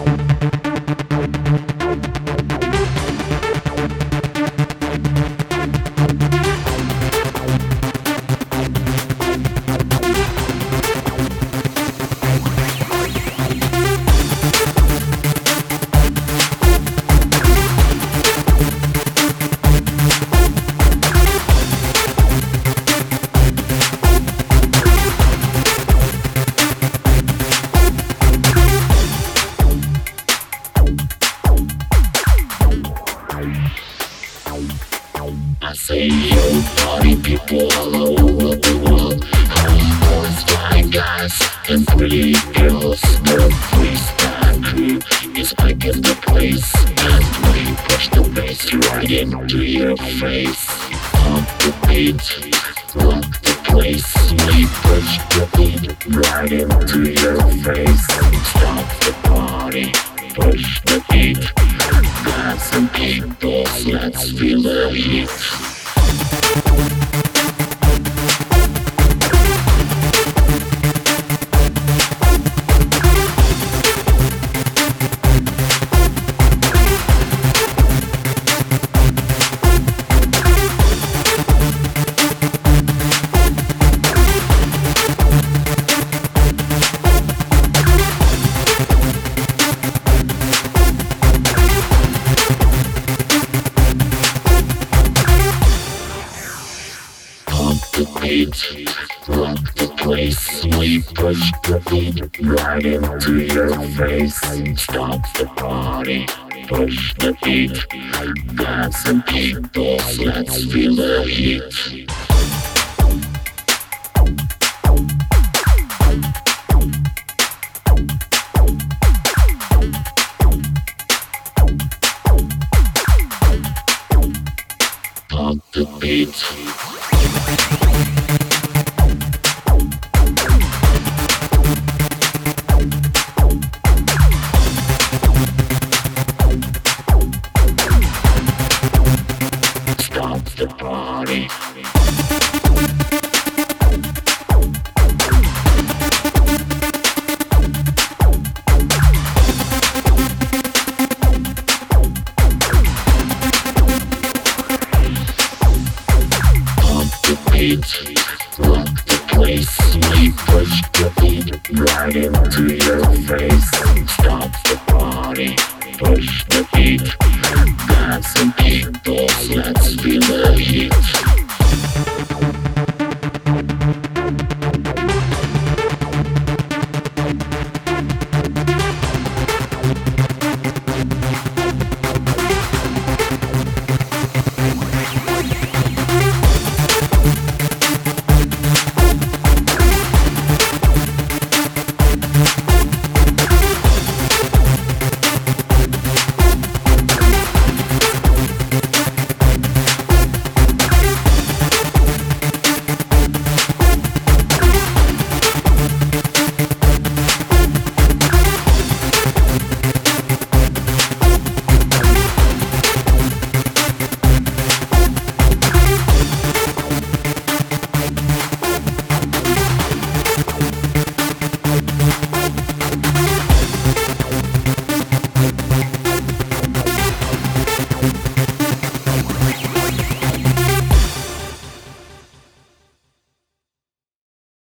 I say you party people all over the world Honey boys, fine guys, and pretty girls The freestyle crew is picking the place And we push the bass right into your face Pump the beat, rock the place We push the beat right into your face Stop the party, push the beat got some people, let's feel the heat. Thank you. Beat, rock the place. We push the beat right into your face. Stop the party, push the beat. Got some people, let's feel the heat. Pump the beat. Beat right into your face. Stop the party, push the beat.